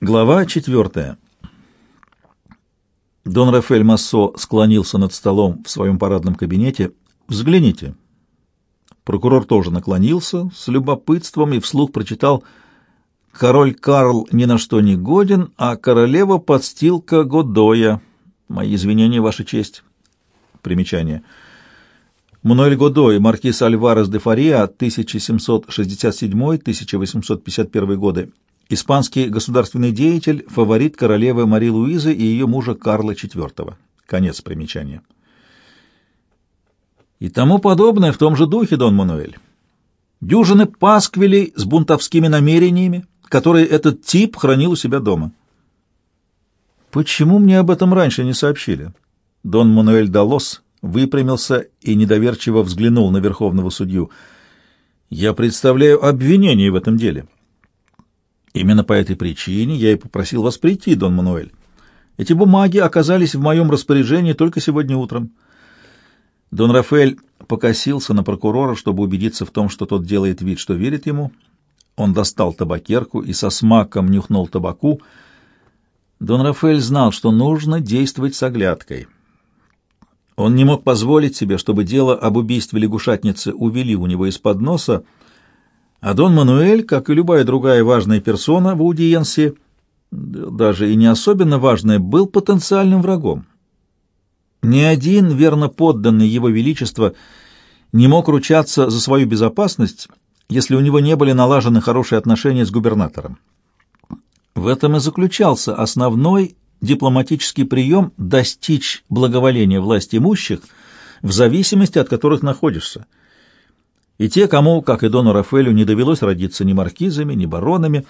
Глава четвертая. Дон Рафаэль Массо склонился над столом в своем парадном кабинете. «Взгляните». Прокурор тоже наклонился с любопытством и вслух прочитал «Король Карл ни на что не годен, а королева подстилка Годоя. Мои извинения, Ваша честь». Примечание. Мануэль Годой, маркиз Альварес де Фария, 1767-1851 годы Испанский государственный деятель, фаворит королевы Мари Луизы и ее мужа Карла IV. Конец примечания. И тому подобное в том же духе, Дон Мануэль. Дюжины пасквилей с бунтовскими намерениями, которые этот тип хранил у себя дома. Почему мне об этом раньше не сообщили? Дон Мануэль Далос выпрямился и недоверчиво взглянул на верховного судью. Я представляю обвинение в этом деле. Именно по этой причине я и попросил вас прийти, Дон Мануэль. Эти бумаги оказались в моем распоряжении только сегодня утром. Дон Рафаэль покосился на прокурора, чтобы убедиться в том, что тот делает вид, что верит ему. Он достал табакерку и со смаком нюхнул табаку. Дон Рафаэль знал, что нужно действовать с оглядкой. Он не мог позволить себе, чтобы дело об убийстве лягушатницы увели у него из-под носа, а Дон Мануэль, как и любая другая важная персона в аудиенции, даже и не особенно важная, был потенциальным врагом. Ни один верно подданный его величества не мог ручаться за свою безопасность, если у него не были налажены хорошие отношения с губернатором. В этом и заключался основной дипломатический прием достичь благоволения власть имущих в зависимости от которых находишься – и те, кому, как и Дону Рафаэлю, не довелось родиться ни маркизами, ни баронами,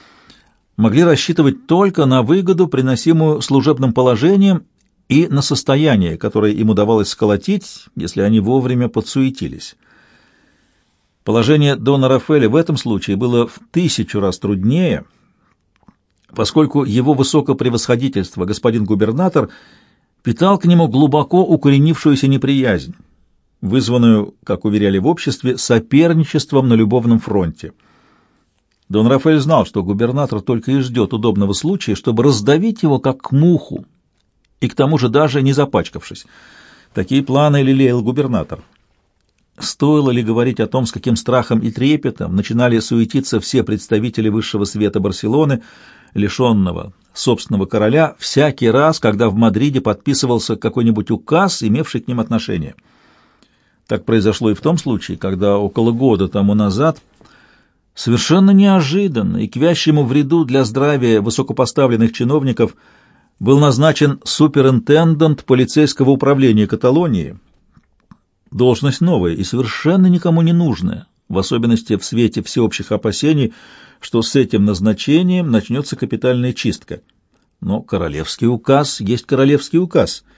могли рассчитывать только на выгоду, приносимую служебным положением, и на состояние, которое им удавалось сколотить, если они вовремя подсуетились. Положение Дона Рафаэля в этом случае было в тысячу раз труднее, поскольку его высокопревосходительство, господин губернатор, питал к нему глубоко укоренившуюся неприязнь вызванную, как уверяли в обществе, соперничеством на любовном фронте. Дон Рафаэль знал, что губернатор только и ждет удобного случая, чтобы раздавить его как муху, и к тому же даже не запачкавшись. Такие планы лелеял губернатор. Стоило ли говорить о том, с каким страхом и трепетом начинали суетиться все представители высшего света Барселоны, лишенного собственного короля, всякий раз, когда в Мадриде подписывался какой-нибудь указ, имевший к ним отношение – так произошло и в том случае, когда около года тому назад совершенно неожиданно и к вящему вреду для здравия высокопоставленных чиновников был назначен суперинтендант полицейского управления Каталонии. Должность новая и совершенно никому не нужная, в особенности в свете всеобщих опасений, что с этим назначением начнется капитальная чистка. Но королевский указ есть королевский указ —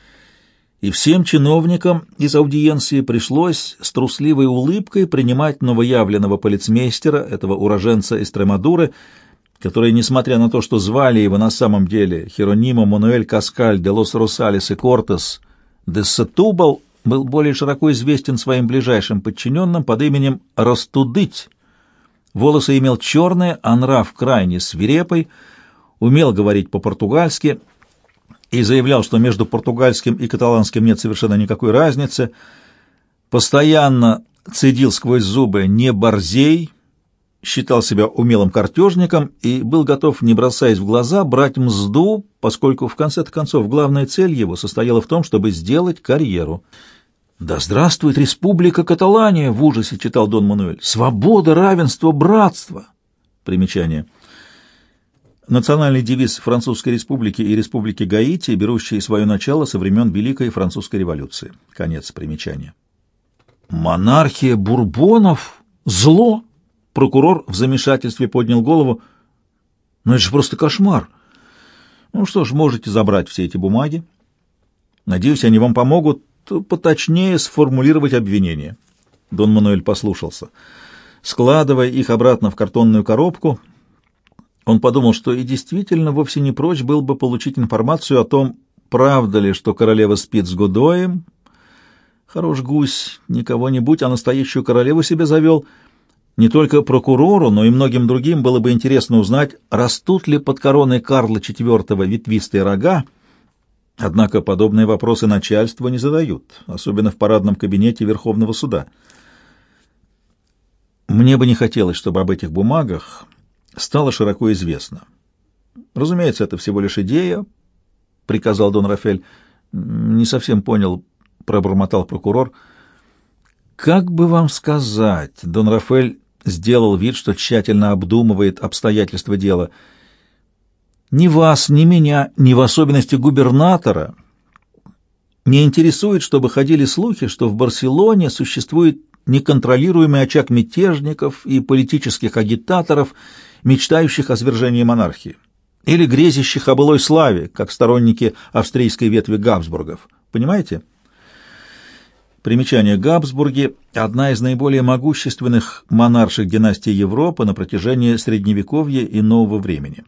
и всем чиновникам из аудиенции пришлось с трусливой улыбкой принимать новоявленного полицмейстера, этого уроженца Эстремадуры, который, несмотря на то, что звали его на самом деле Херонимо Мануэль Каскаль де Лос Росалес и Кортес де Сетубал, был более широко известен своим ближайшим подчиненным под именем Растудыть. Волосы имел черные, а нрав крайне свирепый, умел говорить по-португальски — и заявлял, что между португальским и каталанским нет совершенно никакой разницы, постоянно цедил сквозь зубы «не борзей», считал себя умелым картежником и был готов, не бросаясь в глаза, брать мзду, поскольку в конце-то концов главная цель его состояла в том, чтобы сделать карьеру. «Да здравствует Республика Каталания!» — в ужасе читал Дон Мануэль. «Свобода, равенство, братство!» Примечание — национальный девиз Французской республики и Республики Гаити, берущий свое начало со времен Великой Французской революции. Конец примечания. Монархия бурбонов? Зло? Прокурор в замешательстве поднял голову. Ну это же просто кошмар. Ну что ж, можете забрать все эти бумаги. Надеюсь, они вам помогут поточнее сформулировать обвинение. Дон Мануэль послушался. Складывая их обратно в картонную коробку, он подумал, что и действительно вовсе не прочь был бы получить информацию о том, правда ли, что королева спит с Годоем. Хорош гусь, не кого-нибудь, а настоящую королеву себе завел. Не только прокурору, но и многим другим было бы интересно узнать, растут ли под короной Карла IV ветвистые рога, однако подобные вопросы начальство не задают, особенно в парадном кабинете Верховного суда. Мне бы не хотелось, чтобы об этих бумагах стало широко известно. Разумеется, это всего лишь идея, — приказал Дон Рафель. Не совсем понял, — пробормотал прокурор. Как бы вам сказать, Дон Рафель сделал вид, что тщательно обдумывает обстоятельства дела. Ни вас, ни меня, ни в особенности губернатора не интересует, чтобы ходили слухи, что в Барселоне существует неконтролируемый очаг мятежников и политических агитаторов, мечтающих о свержении монархии, или грезящих о былой славе, как сторонники австрийской ветви Габсбургов. Понимаете? Примечание Габсбурги – одна из наиболее могущественных монарших династий Европы на протяжении Средневековья и Нового времени.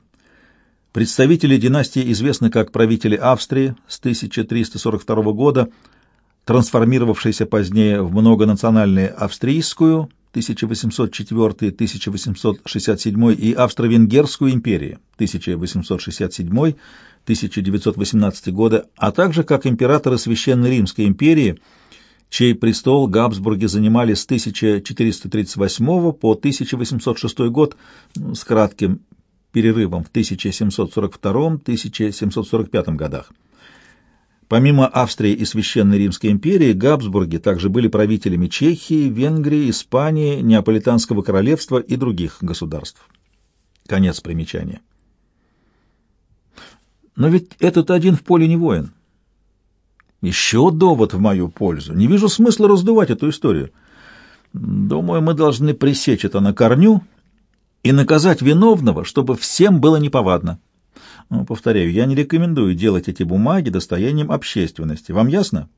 Представители династии известны как правители Австрии с 1342 года, трансформировавшейся позднее в многонациональную австрийскую 1804-1867 и австро-венгерскую империи 1867-1918 годы, а также как императоры Священной Римской империи – чей престол Габсбурги занимали с 1438 по 1806 год с кратким перерывом в 1742-1745 годах. Помимо Австрии и Священной Римской империи, Габсбурги также были правителями Чехии, Венгрии, Испании, Неаполитанского королевства и других государств. Конец примечания. Но ведь этот один в поле не воин. Еще довод в мою пользу. Не вижу смысла раздувать эту историю. Думаю, мы должны пресечь это на корню и наказать виновного, чтобы всем было неповадно. Ну, повторяю, я не рекомендую делать эти бумаги достоянием общественности. Вам ясно?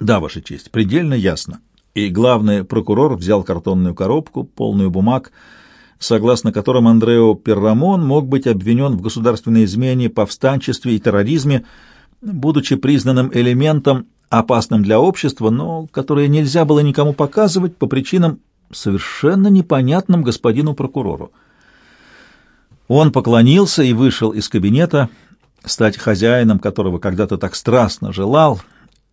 Да, Ваша честь, предельно ясно. И главный прокурор взял картонную коробку, полную бумаг, согласно которым Андрео Перрамон мог быть обвинен в государственной измене, повстанчестве и терроризме, будучи признанным элементом, опасным для общества, но которое нельзя было никому показывать по причинам, совершенно непонятным господину прокурору. Он поклонился и вышел из кабинета, стать хозяином которого когда-то так страстно желал,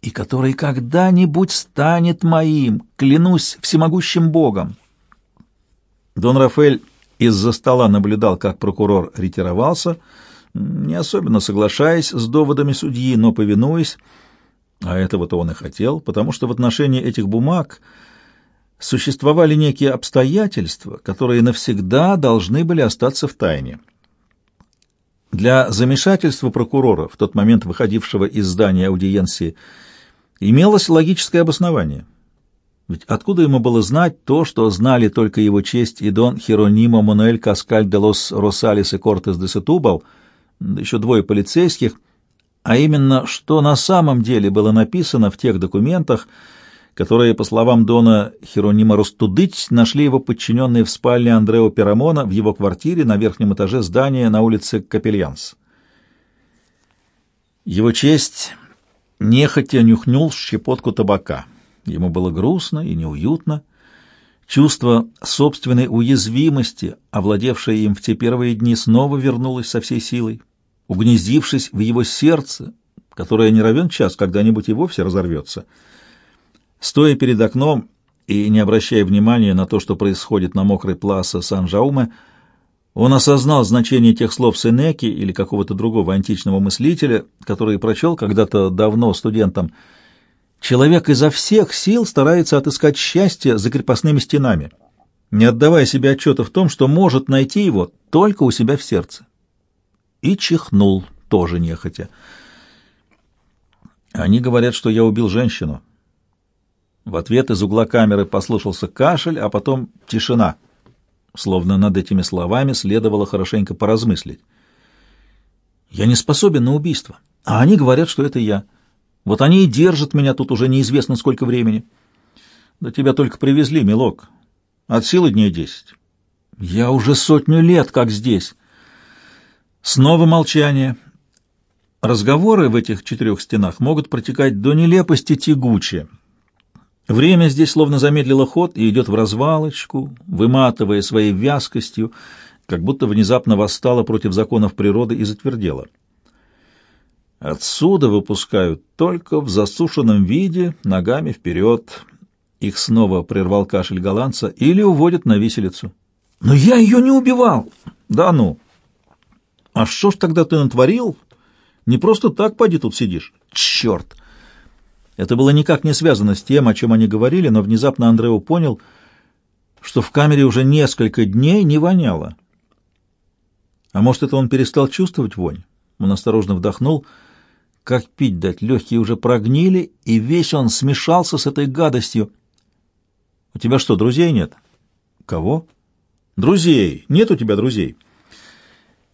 и который когда-нибудь станет моим, клянусь всемогущим Богом. Дон Рафаэль из-за стола наблюдал, как прокурор ретировался, — не особенно соглашаясь с доводами судьи, но повинуясь, а этого-то он и хотел, потому что в отношении этих бумаг существовали некие обстоятельства, которые навсегда должны были остаться в тайне. Для замешательства прокурора, в тот момент выходившего из здания аудиенции, имелось логическое обоснование. Ведь откуда ему было знать то, что знали только его честь и дон Херонимо Мануэль Каскаль де лос Росалес и Кортес де Сетубал — да еще двое полицейских, а именно, что на самом деле было написано в тех документах, которые, по словам Дона Херонима Ростудыть, нашли его подчиненные в спальне Андрео Пирамона в его квартире на верхнем этаже здания на улице Капельянс. Его честь нехотя нюхнул щепотку табака. Ему было грустно и неуютно. Чувство собственной уязвимости, овладевшее им в те первые дни, снова вернулось со всей силой угнездившись в его сердце, которое не равен час когда-нибудь и вовсе разорвется. Стоя перед окном и не обращая внимания на то, что происходит на мокрой пласа Сан-Жауме, он осознал значение тех слов Сенеки или какого-то другого античного мыслителя, который прочел когда-то давно студентам. «Человек изо всех сил старается отыскать счастье за крепостными стенами, не отдавая себе отчета в том, что может найти его только у себя в сердце и чихнул, тоже нехотя. Они говорят, что я убил женщину. В ответ из угла камеры послышался кашель, а потом тишина. Словно над этими словами следовало хорошенько поразмыслить. Я не способен на убийство, а они говорят, что это я. Вот они и держат меня тут уже неизвестно сколько времени. Да тебя только привезли, милок. От силы дней десять. Я уже сотню лет как здесь. Снова молчание. Разговоры в этих четырех стенах могут протекать до нелепости тягуче. Время здесь словно замедлило ход и идет в развалочку, выматывая своей вязкостью, как будто внезапно восстало против законов природы и затвердело. Отсюда выпускают только в засушенном виде, ногами вперед. Их снова прервал кашель голландца или уводят на виселицу. «Но я ее не убивал!» «Да ну!» «А что ж тогда ты натворил? Не просто так поди тут сидишь?» «Черт!» Это было никак не связано с тем, о чем они говорили, но внезапно Андрео понял, что в камере уже несколько дней не воняло. А может, это он перестал чувствовать вонь? Он осторожно вдохнул. Как пить дать? Легкие уже прогнили, и весь он смешался с этой гадостью. У тебя что, друзей нет? Кого? Друзей. Нет у тебя друзей.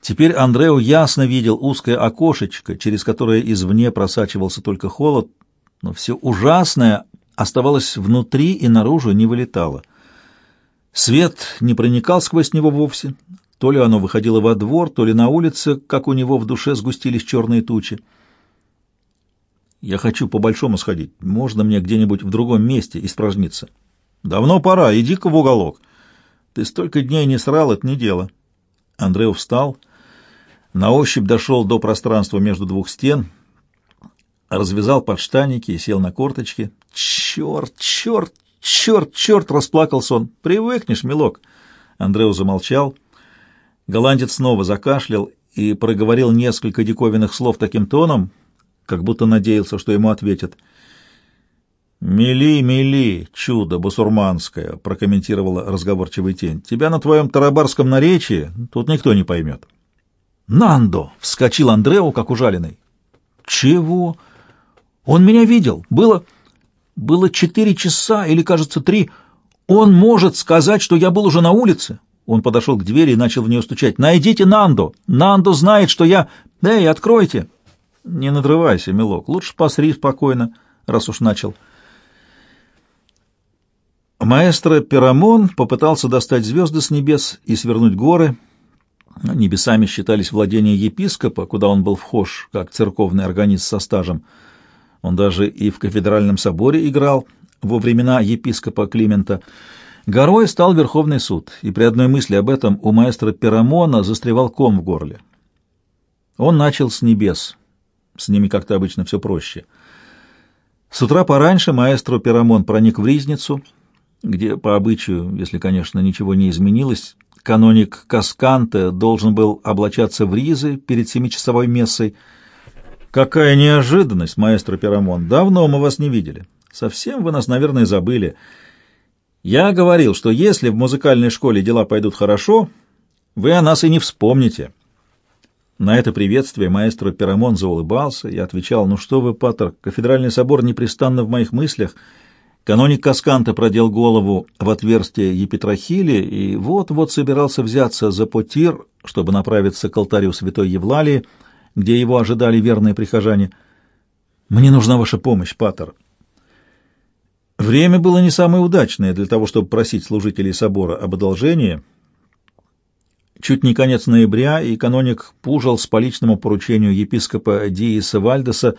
Теперь Андрео ясно видел узкое окошечко, через которое извне просачивался только холод, но все ужасное оставалось внутри и наружу не вылетало. Свет не проникал сквозь него вовсе, то ли оно выходило во двор, то ли на улице, как у него в душе сгустились черные тучи. «Я хочу по-большому сходить. Можно мне где-нибудь в другом месте испражниться?» «Давно пора. Иди-ка в уголок. Ты столько дней не срал, это не дело». Андреев встал, на ощупь дошел до пространства между двух стен — развязал подштанники и сел на корточки. «Черт, черт, черт, черт!» — расплакался он. «Привыкнешь, милок!» Андреу замолчал. Голландец снова закашлял и проговорил несколько диковинных слов таким тоном, как будто надеялся, что ему ответят. «Мели, мели, чудо басурманское!» — прокомментировала разговорчивый тень. «Тебя на твоем тарабарском наречии тут никто не поймет». «Нандо!» — вскочил Андреу, как ужаленный. «Чего?» Он меня видел. Было... было четыре часа или, кажется, три. Он может сказать, что я был уже на улице. Он подошел к двери и начал в нее стучать. «Найдите Нандо! Нандо знает, что я... Эй, откройте!» «Не надрывайся, милок. Лучше посри спокойно, раз уж начал». Маэстро Пирамон попытался достать звезды с небес и свернуть горы. Небесами считались владения епископа, куда он был вхож, как церковный органист со стажем. Он даже и в кафедральном соборе играл во времена епископа Климента. Горой стал Верховный суд, и при одной мысли об этом у маэстро Перамона застревал ком в горле. Он начал с небес. С ними как-то обычно все проще. С утра пораньше маэстро Перамон проник в Ризницу, где, по обычаю, если, конечно, ничего не изменилось, каноник Касканте должен был облачаться в ризы перед семичасовой мессой — Какая неожиданность, маэстро Пирамон. Давно мы вас не видели. Совсем вы нас, наверное, забыли. Я говорил, что если в музыкальной школе дела пойдут хорошо, вы о нас и не вспомните. На это приветствие маэстро Пирамон заулыбался и отвечал, «Ну что вы, Паттер, кафедральный собор непрестанно в моих мыслях». Каноник Касканта продел голову в отверстие епитрахили и вот-вот собирался взяться за потир, чтобы направиться к алтарю святой Евлалии, где его ожидали верные прихожане. «Мне нужна ваша помощь, Паттер». Время было не самое удачное для того, чтобы просить служителей собора об одолжении. Чуть не конец ноября, и каноник Пужал с по личному поручению епископа Дииса Вальдеса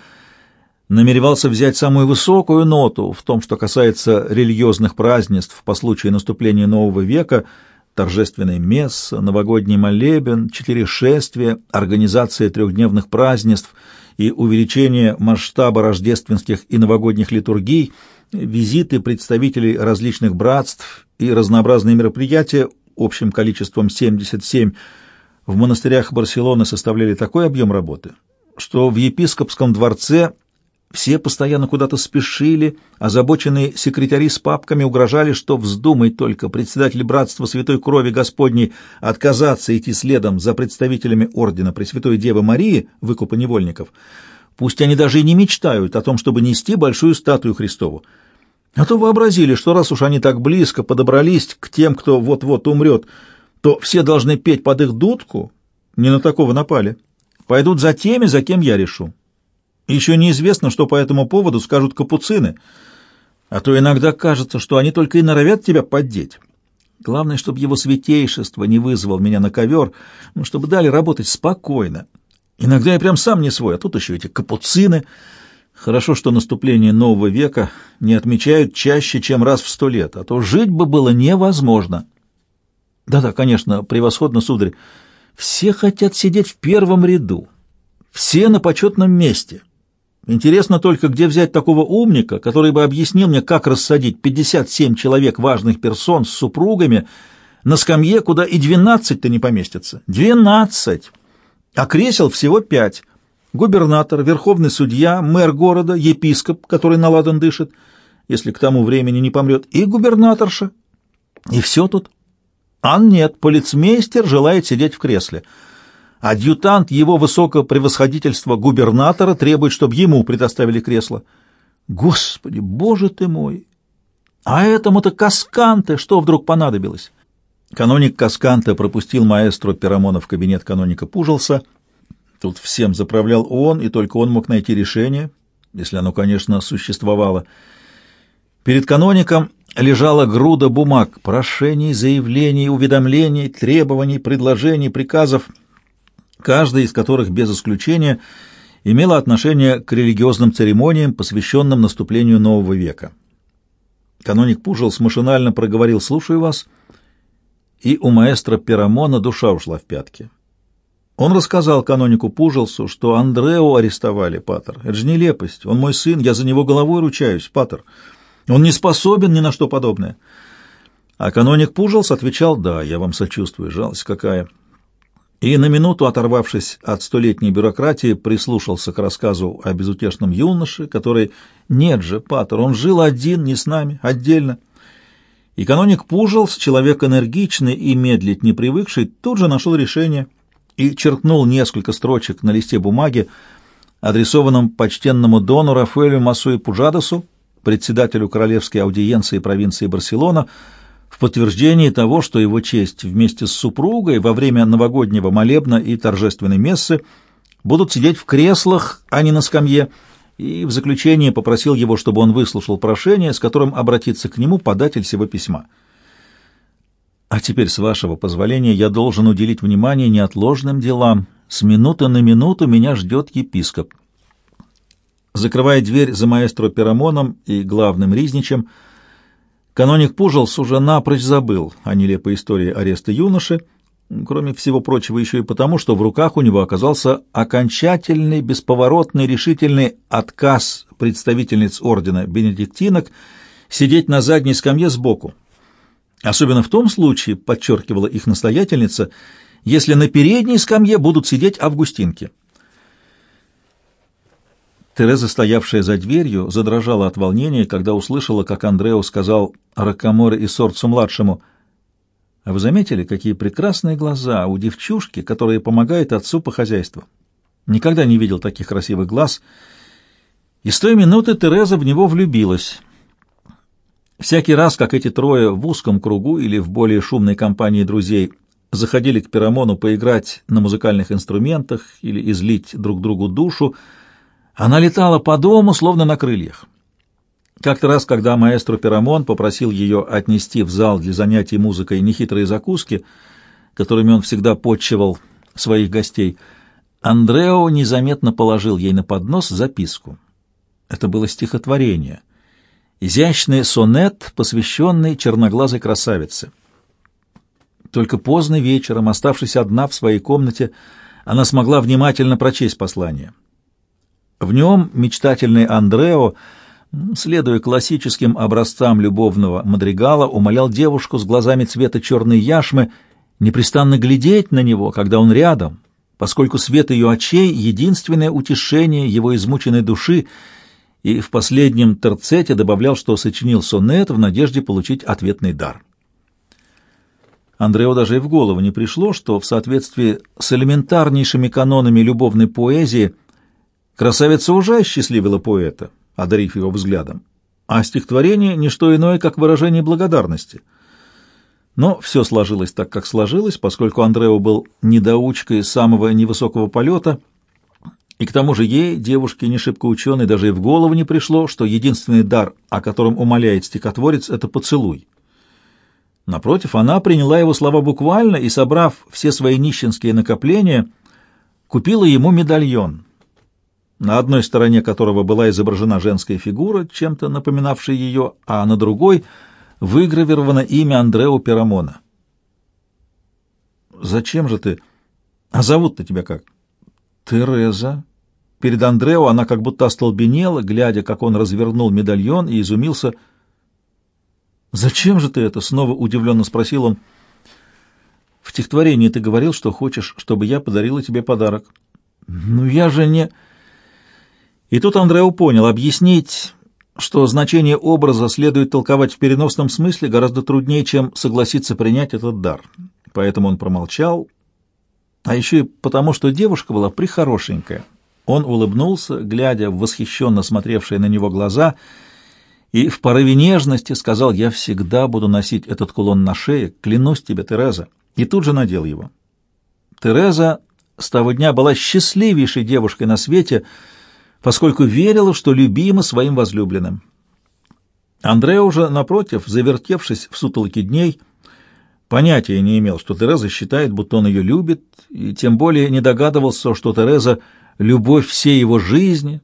намеревался взять самую высокую ноту в том, что касается религиозных празднеств по случаю наступления нового века — торжественный месса, новогодний молебен, четыре шествия, организация трехдневных празднеств и увеличение масштаба рождественских и новогодних литургий, визиты представителей различных братств и разнообразные мероприятия общим количеством 77 в монастырях Барселоны составляли такой объем работы, что в епископском дворце все постоянно куда-то спешили, озабоченные секретари с папками угрожали, что вздумай только председатель Братства Святой Крови Господней отказаться идти следом за представителями Ордена Пресвятой Девы Марии, выкупа невольников. Пусть они даже и не мечтают о том, чтобы нести большую статую Христову. А то вообразили, что раз уж они так близко подобрались к тем, кто вот-вот умрет, то все должны петь под их дудку, не на такого напали. Пойдут за теми, за кем я решу. Еще неизвестно, что по этому поводу скажут капуцины, а то иногда кажется, что они только и норовят тебя поддеть. Главное, чтобы его святейшество не вызвал меня на ковер, ну, чтобы дали работать спокойно. Иногда я прям сам не свой, а тут еще эти капуцины. Хорошо, что наступление нового века не отмечают чаще, чем раз в сто лет, а то жить бы было невозможно. Да-да, конечно, превосходно, сударь. Все хотят сидеть в первом ряду. Все на почетном месте. Интересно только, где взять такого умника, который бы объяснил мне, как рассадить 57 человек важных персон с супругами на скамье, куда и 12-то не поместится. 12! А кресел всего пять. Губернатор, верховный судья, мэр города, епископ, который наладан дышит, если к тому времени не помрет, и губернаторша. И все тут. А нет, полицмейстер желает сидеть в кресле. Адъютант его высокопревосходительства губернатора требует, чтобы ему предоставили кресло. Господи, боже ты мой! А этому-то Касканте что вдруг понадобилось? Каноник Касканте пропустил маэстро Пирамона в кабинет каноника Пужился. Тут всем заправлял он, и только он мог найти решение, если оно, конечно, существовало. Перед каноником лежала груда бумаг, прошений, заявлений, уведомлений, требований, предложений, приказов, каждый из которых без исключения имела отношение к религиозным церемониям, посвященным наступлению нового века. Каноник Пужелс машинально проговорил «слушаю вас», и у маэстро Пирамона душа ушла в пятки. Он рассказал канонику Пужелсу, что Андрео арестовали, Патер. Это же нелепость. Он мой сын, я за него головой ручаюсь, Патер. Он не способен ни на что подобное. А каноник Пужелс отвечал, да, я вам сочувствую, жалость какая. И на минуту, оторвавшись от столетней бюрократии, прислушался к рассказу о безутешном юноше, который... Нет же, Патер, он жил один, не с нами, отдельно. И каноник Пужелс, человек энергичный и медлить не привыкший, тут же нашел решение и черкнул несколько строчек на листе бумаги, адресованном почтенному дону Рафаэлю Масуи Пужадосу, председателю Королевской аудиенции провинции Барселона, в подтверждении того, что его честь вместе с супругой во время новогоднего молебна и торжественной мессы будут сидеть в креслах, а не на скамье, и в заключение попросил его, чтобы он выслушал прошение, с которым обратится к нему податель сего письма. А теперь, с вашего позволения, я должен уделить внимание неотложным делам. С минуты на минуту меня ждет епископ. Закрывая дверь за маэстро Пирамоном и главным Ризничем, каноник Пужелс уже напрочь забыл о нелепой истории ареста юноши, кроме всего прочего еще и потому, что в руках у него оказался окончательный, бесповоротный, решительный отказ представительниц ордена бенедиктинок сидеть на задней скамье сбоку. Особенно в том случае, подчеркивала их настоятельница, если на передней скамье будут сидеть августинки. Тереза, стоявшая за дверью, задрожала от волнения, когда услышала, как Андрео сказал Ракаморе и Сорцу-младшему, «А вы заметили, какие прекрасные глаза у девчушки, которая помогает отцу по хозяйству? Никогда не видел таких красивых глаз». И с той минуты Тереза в него влюбилась. Всякий раз, как эти трое в узком кругу или в более шумной компании друзей заходили к Пирамону поиграть на музыкальных инструментах или излить друг другу душу, она летала по дому, словно на крыльях. Как-то раз, когда маэстро Пирамон попросил ее отнести в зал для занятий музыкой нехитрые закуски, которыми он всегда подчивал своих гостей, Андрео незаметно положил ей на поднос записку. Это было стихотворение, изящный сонет, посвященный черноглазой красавице. Только поздно вечером, оставшись одна в своей комнате, она смогла внимательно прочесть послание — в нем мечтательный Андрео, следуя классическим образцам любовного мадригала, умолял девушку с глазами цвета черной яшмы непрестанно глядеть на него, когда он рядом, поскольку свет ее очей — единственное утешение его измученной души, и в последнем терцете добавлял, что сочинил сонет в надежде получить ответный дар. Андрео даже и в голову не пришло, что в соответствии с элементарнейшими канонами любовной поэзии — Красавица уже осчастливила поэта, одарив его взглядом, а стихотворение — не что иное, как выражение благодарности. Но все сложилось так, как сложилось, поскольку Андрео был недоучкой самого невысокого полета, и к тому же ей, девушке не шибко ученой, даже и в голову не пришло, что единственный дар, о котором умоляет стихотворец, — это поцелуй. Напротив, она приняла его слова буквально и, собрав все свои нищенские накопления, купила ему медальон — на одной стороне которого была изображена женская фигура, чем-то напоминавшая ее, а на другой выгравировано имя Андрео Пирамона. «Зачем же ты? А зовут-то тебя как?» «Тереза». Перед Андрео она как будто остолбенела, глядя, как он развернул медальон и изумился. «Зачем же ты это?» — снова удивленно спросил он. «В стихотворении ты говорил, что хочешь, чтобы я подарила тебе подарок». «Ну я же не...» И тут Андрео понял, объяснить, что значение образа следует толковать в переносном смысле, гораздо труднее, чем согласиться принять этот дар. Поэтому он промолчал, а еще и потому, что девушка была прихорошенькая. Он улыбнулся, глядя в восхищенно смотревшие на него глаза, и в порыве нежности сказал, «Я всегда буду носить этот кулон на шее, клянусь тебе, Тереза», и тут же надел его. Тереза с того дня была счастливейшей девушкой на свете, поскольку верила, что любима своим возлюбленным. Андреа уже, напротив, завертевшись в сутолоке дней, понятия не имел, что Тереза считает, будто он ее любит, и тем более не догадывался, что Тереза — любовь всей его жизни.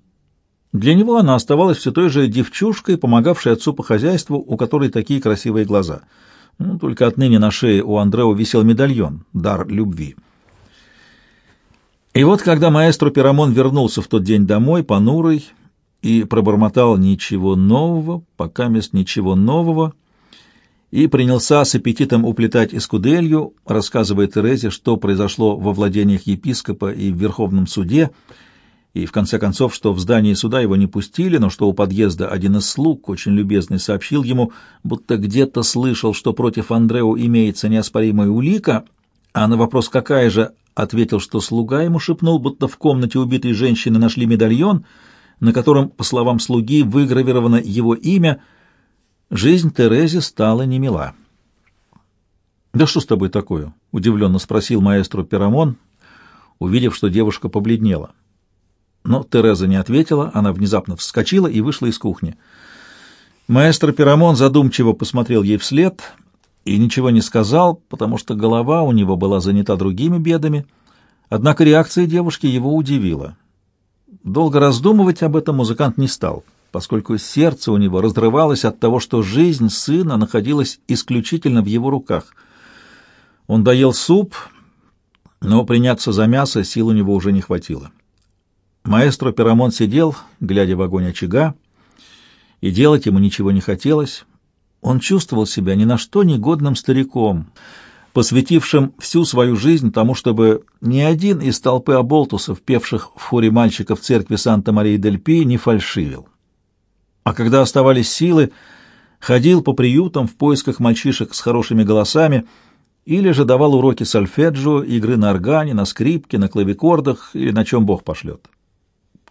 Для него она оставалась все той же девчушкой, помогавшей отцу по хозяйству, у которой такие красивые глаза. Ну, только отныне на шее у Андрео висел медальон, дар любви. И вот, когда маэстро Пирамон вернулся в тот день домой, понурый, и пробормотал ничего нового, пока мест ничего нового, и принялся с аппетитом уплетать эскуделью, рассказывая Терезе, что произошло во владениях епископа и в Верховном суде, и, в конце концов, что в здании суда его не пустили, но что у подъезда один из слуг, очень любезный, сообщил ему, будто где-то слышал, что против Андреу имеется неоспоримая улика, а на вопрос «какая же?» Ответил, что слуга ему шепнул, будто в комнате убитой женщины нашли медальон, на котором, по словам слуги, выгравировано его имя, жизнь Терезе стала немила. «Да что с тобой такое?» — удивленно спросил маэстро Пирамон, увидев, что девушка побледнела. Но Тереза не ответила, она внезапно вскочила и вышла из кухни. Маэстро Пирамон задумчиво посмотрел ей вслед и ничего не сказал, потому что голова у него была занята другими бедами, однако реакция девушки его удивила. Долго раздумывать об этом музыкант не стал, поскольку сердце у него разрывалось от того, что жизнь сына находилась исключительно в его руках. Он доел суп, но приняться за мясо сил у него уже не хватило. Маэстро Пирамон сидел, глядя в огонь очага, и делать ему ничего не хотелось. Он чувствовал себя ни на что негодным стариком, посвятившим всю свою жизнь тому, чтобы ни один из толпы оболтусов, певших в хоре мальчиков в церкви Санта-Марии-дель-Пи, не фальшивил. А когда оставались силы, ходил по приютам в поисках мальчишек с хорошими голосами или же давал уроки сольфеджио, игры на органе, на скрипке, на клавикордах или на чем Бог пошлет.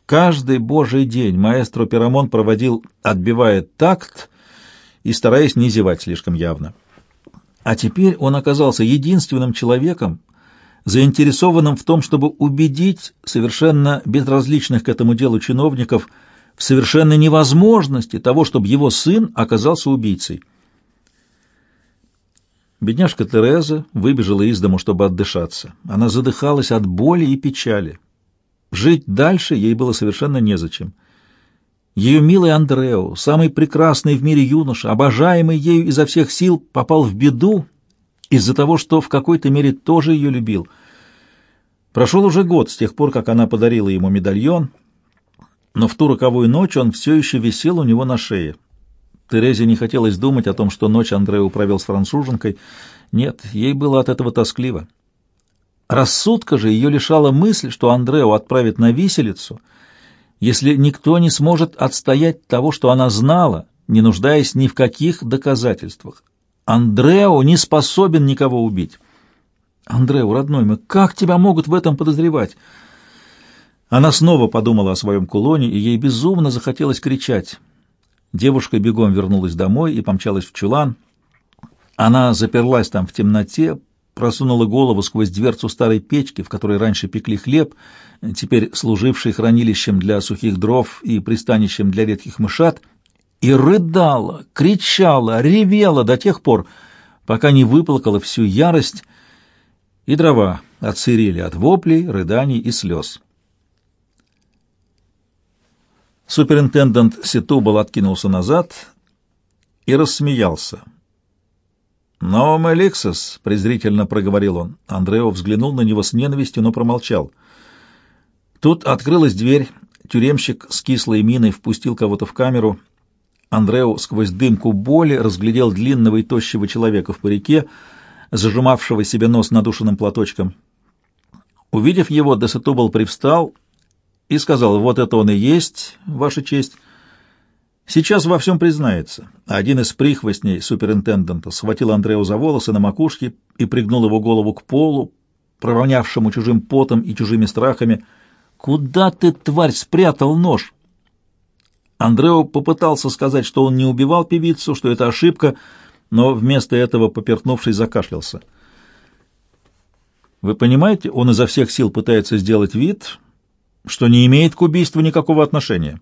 Каждый божий день маэстро Пирамон проводил, отбивая такт и стараясь не зевать слишком явно. А теперь он оказался единственным человеком, заинтересованным в том, чтобы убедить совершенно безразличных к этому делу чиновников в совершенной невозможности того, чтобы его сын оказался убийцей. Бедняжка Тереза выбежала из дому, чтобы отдышаться. Она задыхалась от боли и печали. Жить дальше ей было совершенно незачем. Ее милый Андрео, самый прекрасный в мире юноша, обожаемый ею изо всех сил, попал в беду из-за того, что в какой-то мере тоже ее любил. Прошел уже год с тех пор, как она подарила ему медальон, но в ту роковую ночь он все еще висел у него на шее. Терезе не хотелось думать о том, что ночь Андрео провел с француженкой. Нет, ей было от этого тоскливо. Рассудка же ее лишала мысль, что Андрео отправит на виселицу — если никто не сможет отстоять того, что она знала, не нуждаясь ни в каких доказательствах. Андрео не способен никого убить. Андрео, родной мой, как тебя могут в этом подозревать? Она снова подумала о своем кулоне, и ей безумно захотелось кричать. Девушка бегом вернулась домой и помчалась в чулан. Она заперлась там в темноте, просунула голову сквозь дверцу старой печки, в которой раньше пекли хлеб, теперь служивший хранилищем для сухих дров и пристанищем для редких мышат, и рыдала, кричала, ревела до тех пор, пока не выплакала всю ярость, и дрова отсырели от воплей, рыданий и слез. Суперинтендант Ситубал откинулся назад и рассмеялся. «Ноум Эликсис», — презрительно проговорил он. Андрео взглянул на него с ненавистью, но промолчал. Тут открылась дверь, тюремщик с кислой миной впустил кого-то в камеру. Андрео сквозь дымку боли разглядел длинного и тощего человека в парике, зажимавшего себе нос надушенным платочком. Увидев его, Десетубал привстал и сказал, «Вот это он и есть, Ваша честь». Сейчас во всем признается. Один из прихвостней суперинтенданта схватил Андрео за волосы на макушке и пригнул его голову к полу, провонявшему чужим потом и чужими страхами. «Куда ты, тварь, спрятал нож?» Андрео попытался сказать, что он не убивал певицу, что это ошибка, но вместо этого, поперхнувшись, закашлялся. Вы понимаете, он изо всех сил пытается сделать вид, что не имеет к убийству никакого отношения.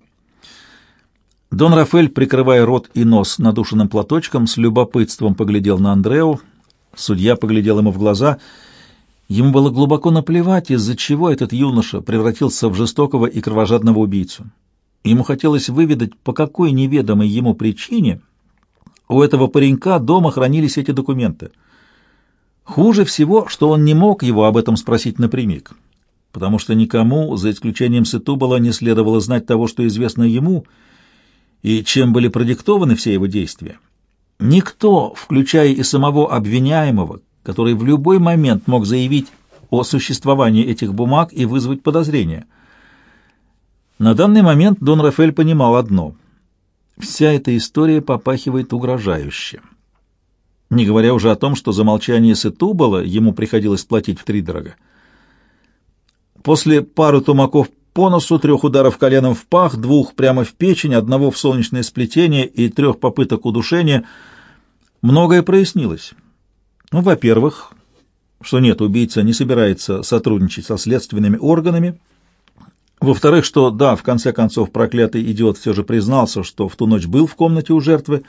Дон Рафель, прикрывая рот и нос надушенным платочком, с любопытством поглядел на Андреу. Судья поглядел ему в глаза. Ему было глубоко наплевать, из-за чего этот юноша превратился в жестокого и кровожадного убийцу. Ему хотелось выведать, по какой неведомой ему причине у этого паренька дома хранились эти документы. Хуже всего, что он не мог его об этом спросить напрямик, потому что никому, за исключением Сетубала, не следовало знать того, что известно ему — и чем были продиктованы все его действия. Никто, включая и самого обвиняемого, который в любой момент мог заявить о существовании этих бумаг и вызвать подозрения. На данный момент Дон Рафель понимал одно — вся эта история попахивает угрожающе. Не говоря уже о том, что за молчание Сетубала ему приходилось платить втридорога. После пары тумаков по носу, трех ударов коленом в пах, двух прямо в печень, одного в солнечное сплетение и трех попыток удушения, многое прояснилось. Ну, во-первых, что нет, убийца не собирается сотрудничать со следственными органами. Во-вторых, что да, в конце концов, проклятый идиот все же признался, что в ту ночь был в комнате у жертвы.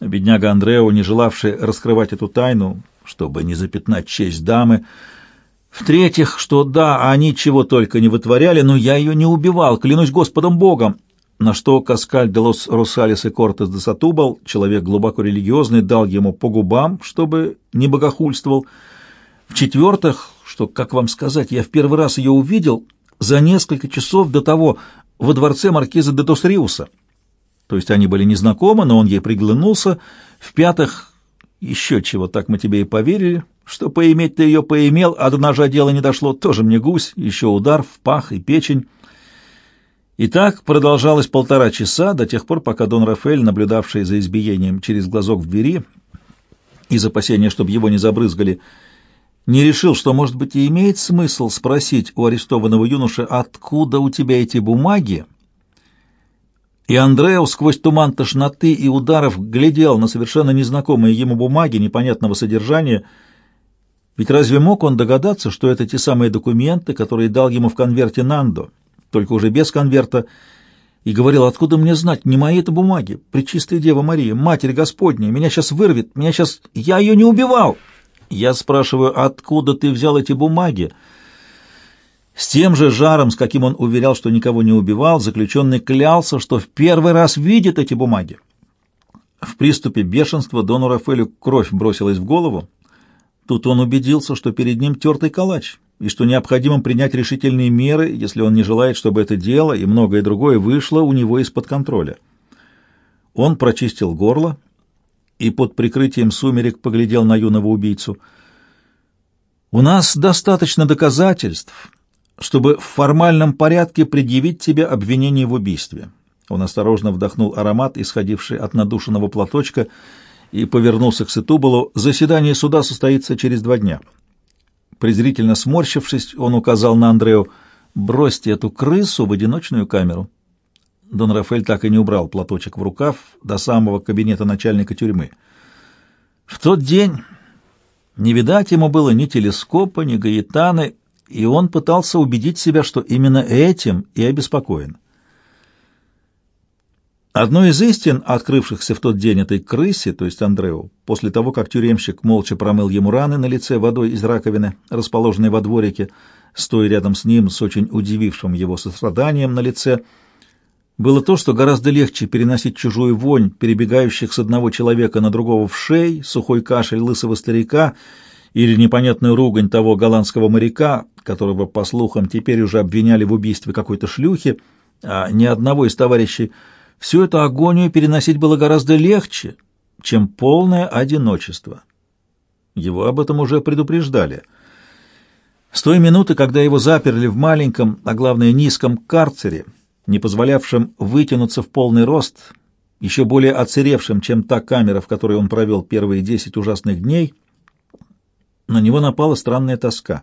Бедняга Андрео, не желавший раскрывать эту тайну, чтобы не запятнать честь дамы, в-третьих, что да, они чего только не вытворяли, но я ее не убивал, клянусь Господом Богом. На что Каскаль де лос Росалес и Кортес де Сатубал, человек глубоко религиозный, дал ему по губам, чтобы не богохульствовал. В-четвертых, что, как вам сказать, я в первый раз ее увидел за несколько часов до того во дворце маркиза де Досриуса. То есть они были незнакомы, но он ей приглянулся. В-пятых, еще чего, так мы тебе и поверили, что поиметь ты ее поимел, а до ножа дело не дошло, тоже мне гусь, еще удар в пах и печень. И так продолжалось полтора часа, до тех пор, пока Дон Рафаэль, наблюдавший за избиением через глазок в двери, из опасения, чтобы его не забрызгали, не решил, что, может быть, и имеет смысл спросить у арестованного юноши, откуда у тебя эти бумаги, и Андрео сквозь туман тошноты и ударов глядел на совершенно незнакомые ему бумаги непонятного содержания — ведь разве мог он догадаться, что это те самые документы, которые дал ему в конверте Нандо, только уже без конверта, и говорил, откуда мне знать, не мои это бумаги, Пречистая Дева Мария, Матерь Господня, меня сейчас вырвет, меня сейчас... Я ее не убивал! Я спрашиваю, откуда ты взял эти бумаги? С тем же жаром, с каким он уверял, что никого не убивал, заключенный клялся, что в первый раз видит эти бумаги. В приступе бешенства Дону Рафелю кровь бросилась в голову, Тут он убедился, что перед ним тертый калач, и что необходимо принять решительные меры, если он не желает, чтобы это дело и многое другое вышло у него из-под контроля. Он прочистил горло и под прикрытием сумерек поглядел на юного убийцу. «У нас достаточно доказательств, чтобы в формальном порядке предъявить тебе обвинение в убийстве». Он осторожно вдохнул аромат, исходивший от надушенного платочка, и повернулся к Сетубалу. «Заседание суда состоится через два дня». Презрительно сморщившись, он указал на Андрею «Бросьте эту крысу в одиночную камеру». Дон Рафаэль так и не убрал платочек в рукав до самого кабинета начальника тюрьмы. В тот день не видать ему было ни телескопа, ни гаэтаны, и он пытался убедить себя, что именно этим и обеспокоен. Одной из истин, открывшихся в тот день этой крысе, то есть Андреу, после того, как тюремщик молча промыл ему раны на лице водой из раковины, расположенной во дворике, стоя рядом с ним с очень удивившим его состраданием на лице, было то, что гораздо легче переносить чужую вонь, перебегающих с одного человека на другого в шей, сухой кашель лысого старика или непонятную ругань того голландского моряка, которого, по слухам, теперь уже обвиняли в убийстве какой-то шлюхи, а ни одного из товарищей, всю эту агонию переносить было гораздо легче, чем полное одиночество. Его об этом уже предупреждали. С той минуты, когда его заперли в маленьком, а главное низком карцере, не позволявшем вытянуться в полный рост, еще более оцеревшим, чем та камера, в которой он провел первые десять ужасных дней, на него напала странная тоска.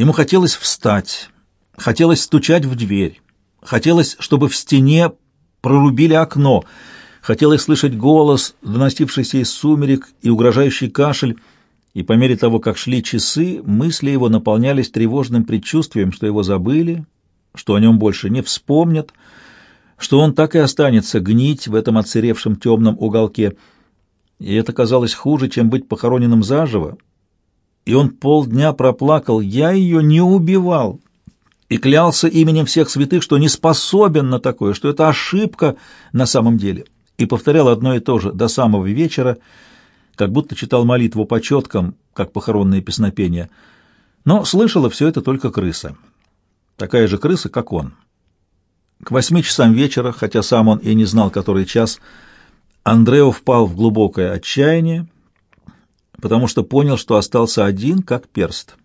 Ему хотелось встать, хотелось стучать в дверь, хотелось, чтобы в стене прорубили окно, хотелось слышать голос, доносившийся из сумерек, и угрожающий кашель, и по мере того, как шли часы, мысли его наполнялись тревожным предчувствием, что его забыли, что о нем больше не вспомнят, что он так и останется гнить в этом отсыревшем темном уголке. И это казалось хуже, чем быть похороненным заживо. И он полдня проплакал «Я ее не убивал!» и клялся именем всех святых, что не способен на такое, что это ошибка на самом деле, и повторял одно и то же до самого вечера, как будто читал молитву по четкам, как похоронные песнопения. Но слышала все это только крыса такая же крыса, как он. К восьми часам вечера, хотя сам он и не знал, который час, Андрео впал в глубокое отчаяние, потому что понял, что остался один, как перст.